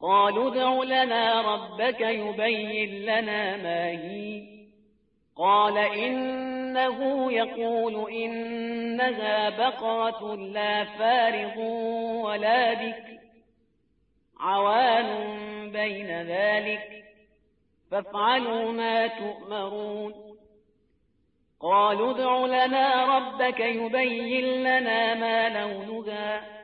قالوا ادع لنا ربك يبين لنا ما هي. قال إنه يقول إنها بقرة لا فارغ ولا بك عوان بين ذلك فافعلوا ما تؤمرون. قالوا ادع لنا ربك يبين لنا ما لونها.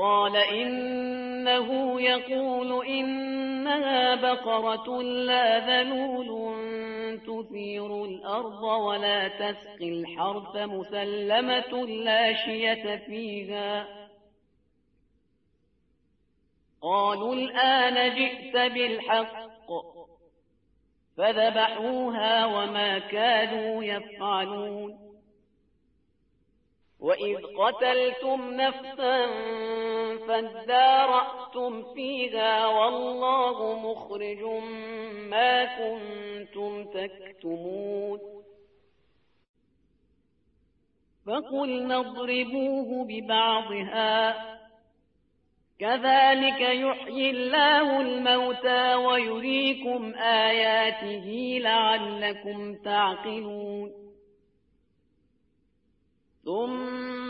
قال إنه يقول إنها بقرة لا ذلول تثير الأرض ولا تسقي الحرث مسلمة لا شية فيها. قالوا الآن جئت بالحق. فذبحوها وما كانوا يفعلون. وإذ قتلتم نفسا فادارأتم فيها والله مخرج ما كنتم تكتمون. فقلنا اضربوه ببعضها. كذلك يحيي الله الموتى ويريكم آياته لعلكم تعقلون.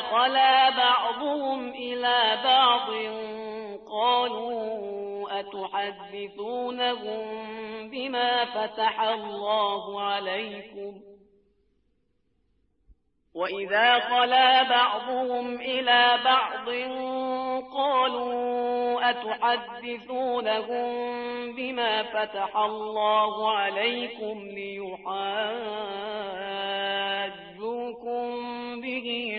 خلا بعضهم إلى بعض قالوا أتحدثونهم بما فتح الله عليكم؟ وإذا خلا بعضهم إلى بعض قالوا أتحدثونهم بما فتح الله عليكم ليحاجوكم به